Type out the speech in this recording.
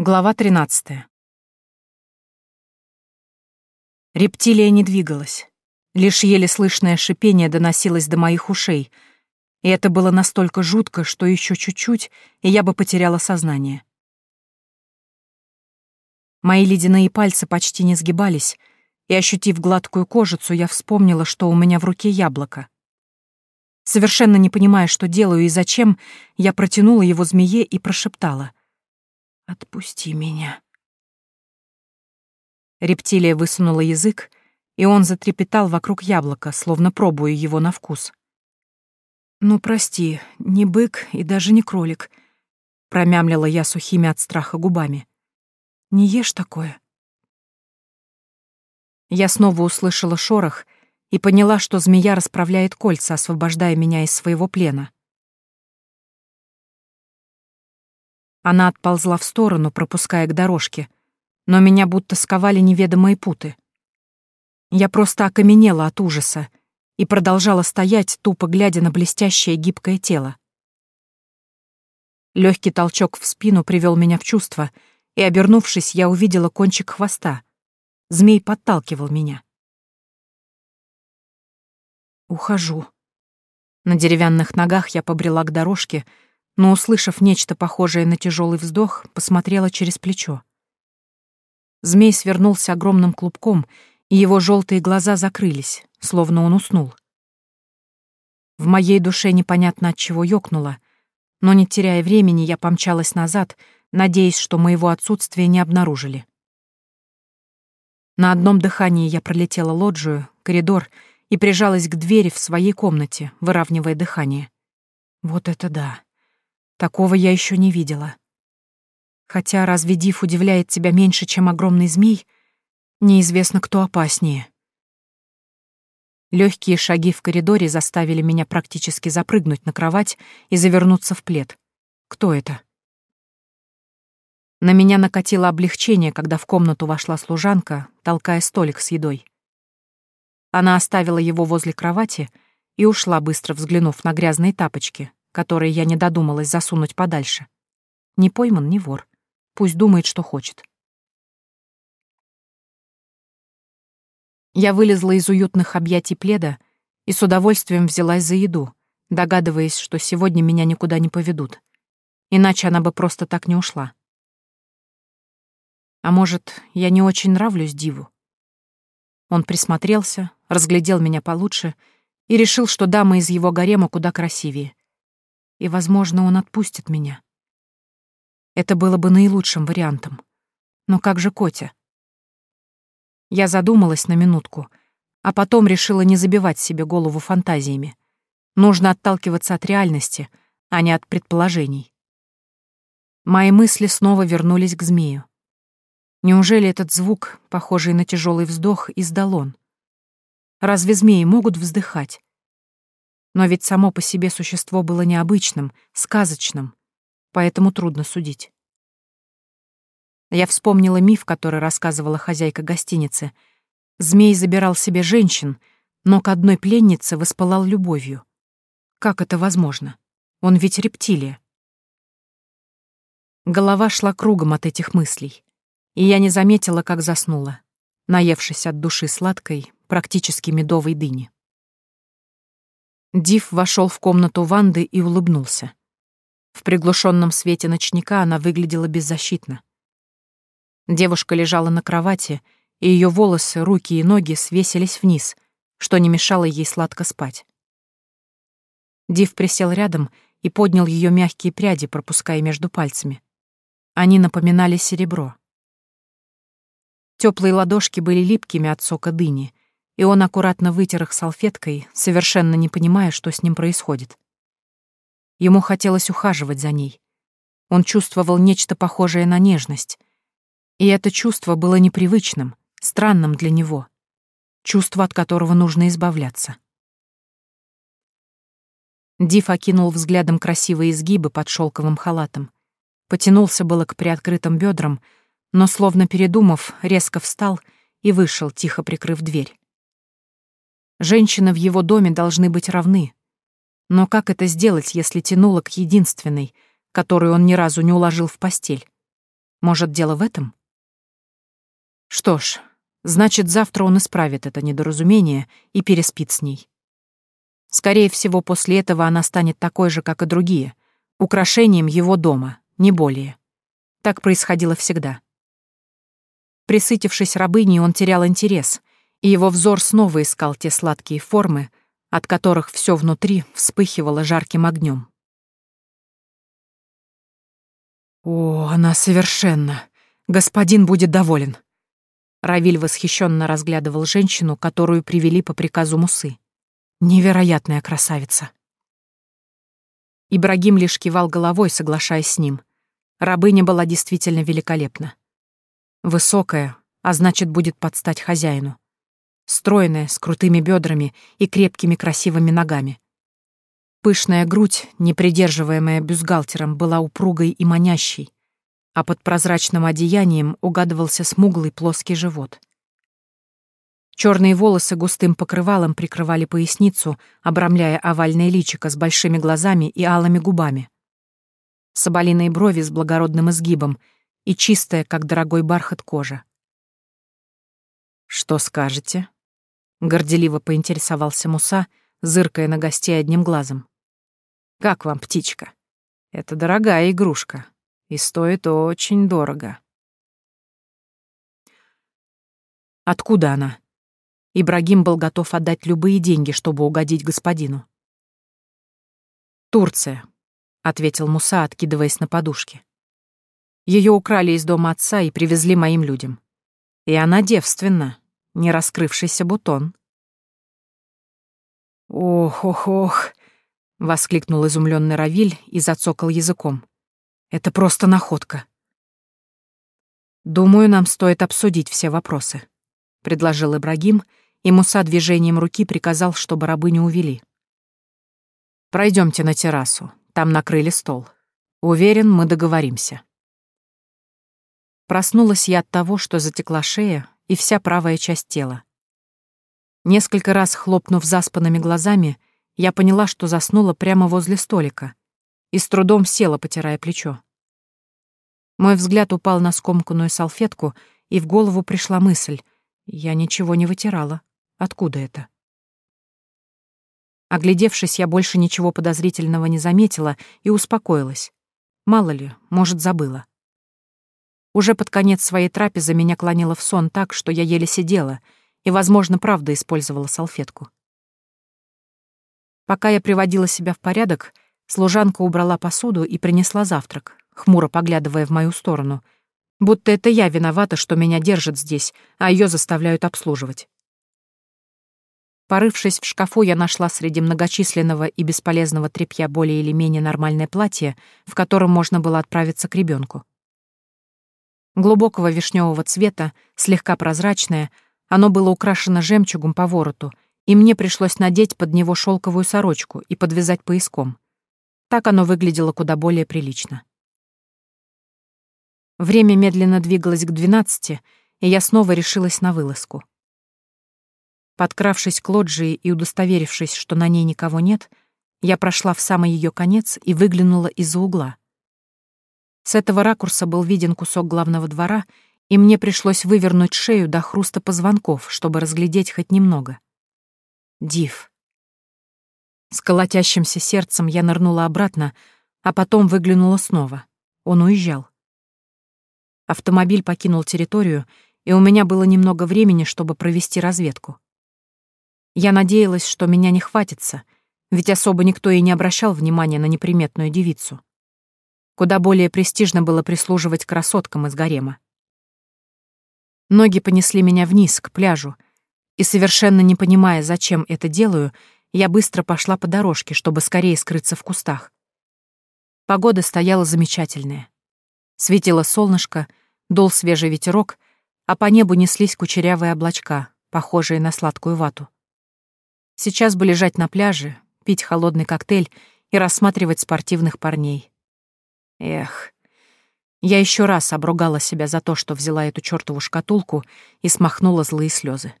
Глава 13. Рептилия не двигалась. Лишь еле слышное шипение доносилось до моих ушей, и это было настолько жутко, что еще чуть-чуть, и я бы потеряла сознание. Мои ледяные пальцы почти не сгибались, и, ощутив гладкую кожицу, я вспомнила, что у меня в руке яблоко. Совершенно не понимая, что делаю и зачем, я протянула его змее и прошептала. «Отпусти меня». Рептилия высунула язык, и он затрепетал вокруг яблока, словно пробуя его на вкус. «Ну, прости, не бык и даже не кролик», — промямлила я сухими от страха губами. «Не ешь такое». Я снова услышала шорох — и поняла, что змея расправляет кольца, освобождая меня из своего плена. Она отползла в сторону, пропуская к дорожке, но меня будто сковали неведомые путы. Я просто окаменела от ужаса и продолжала стоять, тупо глядя на блестящее гибкое тело. Легкий толчок в спину привел меня в чувство, и, обернувшись, я увидела кончик хвоста. Змей подталкивал меня. Ухожу. На деревянных ногах я побрела к дорожке, но, услышав нечто похожее на тяжелый вздох, посмотрела через плечо. Змей свернулся огромным клубком, и его желтые глаза закрылись, словно он уснул. В моей душе непонятно от чего ёкнуло, но, не теряя времени, я помчалась назад, надеясь, что моего отсутствия не обнаружили. На одном дыхании я пролетела лоджию, коридор — и прижалась к двери в своей комнате, выравнивая дыхание. Вот это да. Такого я еще не видела. Хотя разве Див удивляет тебя меньше, чем огромный змей? Неизвестно, кто опаснее. Легкие шаги в коридоре заставили меня практически запрыгнуть на кровать и завернуться в плед. Кто это? На меня накатило облегчение, когда в комнату вошла служанка, толкая столик с едой. Она оставила его возле кровати и ушла, быстро взглянув на грязные тапочки, которые я не додумалась засунуть подальше. Не пойман, не вор. Пусть думает, что хочет. Я вылезла из уютных объятий пледа и с удовольствием взялась за еду, догадываясь, что сегодня меня никуда не поведут. Иначе она бы просто так не ушла. А может, я не очень нравлюсь Диву? Он присмотрелся, разглядел меня получше и решил, что дама из его гарема куда красивее. И, возможно, он отпустит меня. Это было бы наилучшим вариантом. Но как же Котя? Я задумалась на минутку, а потом решила не забивать себе голову фантазиями. Нужно отталкиваться от реальности, а не от предположений. Мои мысли снова вернулись к змею. Неужели этот звук, похожий на тяжелый вздох, издал он? Разве змеи могут вздыхать? Но ведь само по себе существо было необычным, сказочным, поэтому трудно судить. Я вспомнила миф, который рассказывала хозяйка гостиницы. Змей забирал себе женщин, но к одной пленнице воспылал любовью. Как это возможно? Он ведь рептилия. Голова шла кругом от этих мыслей и я не заметила, как заснула, наевшись от души сладкой, практически медовой дыни. Див вошел в комнату Ванды и улыбнулся. В приглушенном свете ночника она выглядела беззащитно. Девушка лежала на кровати, и ее волосы, руки и ноги свесились вниз, что не мешало ей сладко спать. Див присел рядом и поднял ее мягкие пряди, пропуская между пальцами. Они напоминали серебро. Теплые ладошки были липкими от сока дыни, и он аккуратно вытер их салфеткой, совершенно не понимая, что с ним происходит. Ему хотелось ухаживать за ней. Он чувствовал нечто похожее на нежность. И это чувство было непривычным, странным для него. Чувство, от которого нужно избавляться. Див окинул взглядом красивые изгибы под шелковым халатом. Потянулся было к приоткрытым бедрам, но, словно передумав, резко встал и вышел, тихо прикрыв дверь. Женщины в его доме должны быть равны. Но как это сделать, если тянуло к единственной, которую он ни разу не уложил в постель? Может, дело в этом? Что ж, значит, завтра он исправит это недоразумение и переспит с ней. Скорее всего, после этого она станет такой же, как и другие, украшением его дома, не более. Так происходило всегда. Присытившись рабыней, он терял интерес, и его взор снова искал те сладкие формы, от которых все внутри вспыхивало жарким огнем. «О, она совершенно! Господин будет доволен!» Равиль восхищенно разглядывал женщину, которую привели по приказу Мусы. «Невероятная красавица!» Ибрагим лишь кивал головой, соглашаясь с ним. Рабыня была действительно великолепна. Высокая, а значит, будет подстать хозяину стройная, с крутыми бедрами и крепкими красивыми ногами. Пышная грудь, не придерживаемая бюстгальтером, была упругой и манящей, а под прозрачным одеянием угадывался смуглый плоский живот. Черные волосы густым покрывалом прикрывали поясницу, обрамляя овальное личико с большими глазами и алыми губами. Соболиные брови с благородным изгибом и чистая, как дорогой бархат, кожа. «Что скажете?» Горделиво поинтересовался Муса, зыркая на гостей одним глазом. «Как вам птичка? Это дорогая игрушка и стоит очень дорого». «Откуда она?» Ибрагим был готов отдать любые деньги, чтобы угодить господину. «Турция», — ответил Муса, откидываясь на подушке. Ее украли из дома отца и привезли моим людям. И она девственна, не раскрывшийся бутон. «Ох, ох, ох!» — воскликнул изумленный Равиль и зацокал языком. «Это просто находка». «Думаю, нам стоит обсудить все вопросы», — предложил Ибрагим, и Муса движением руки приказал, чтобы рабыню увели. Пройдемте на террасу, там накрыли стол. Уверен, мы договоримся». Проснулась я от того, что затекла шея, и вся правая часть тела. Несколько раз хлопнув заспанными глазами, я поняла, что заснула прямо возле столика и с трудом села, потирая плечо. Мой взгляд упал на скомканную салфетку, и в голову пришла мысль. Я ничего не вытирала. Откуда это? Оглядевшись, я больше ничего подозрительного не заметила и успокоилась. Мало ли, может, забыла. Уже под конец своей трапезы меня клонило в сон так, что я еле сидела и, возможно, правда использовала салфетку. Пока я приводила себя в порядок, служанка убрала посуду и принесла завтрак, хмуро поглядывая в мою сторону, будто это я виновата, что меня держат здесь, а ее заставляют обслуживать. Порывшись в шкафу, я нашла среди многочисленного и бесполезного тряпья более или менее нормальное платье, в котором можно было отправиться к ребенку глубокого вишневого цвета, слегка прозрачное, оно было украшено жемчугом по вороту, и мне пришлось надеть под него шелковую сорочку и подвязать пояском. Так оно выглядело куда более прилично. Время медленно двигалось к двенадцати, и я снова решилась на вылазку. Подкравшись к лоджии и удостоверившись, что на ней никого нет, я прошла в самый ее конец и выглянула из-за угла — с этого ракурса был виден кусок главного двора, и мне пришлось вывернуть шею до хруста позвонков, чтобы разглядеть хоть немного. Див. С колотящимся сердцем я нырнула обратно, а потом выглянула снова. Он уезжал. Автомобиль покинул территорию, и у меня было немного времени, чтобы провести разведку. Я надеялась, что меня не хватится, ведь особо никто и не обращал внимания на неприметную девицу. Куда более престижно было прислуживать красоткам из гарема. Ноги понесли меня вниз, к пляжу, и, совершенно не понимая, зачем это делаю, я быстро пошла по дорожке, чтобы скорее скрыться в кустах. Погода стояла замечательная. Светило солнышко, дул свежий ветерок, а по небу неслись кучерявые облачка, похожие на сладкую вату. Сейчас бы лежать на пляже, пить холодный коктейль и рассматривать спортивных парней. Эх. Я еще раз обругала себя за то, что взяла эту чертову шкатулку и смахнула злые слезы.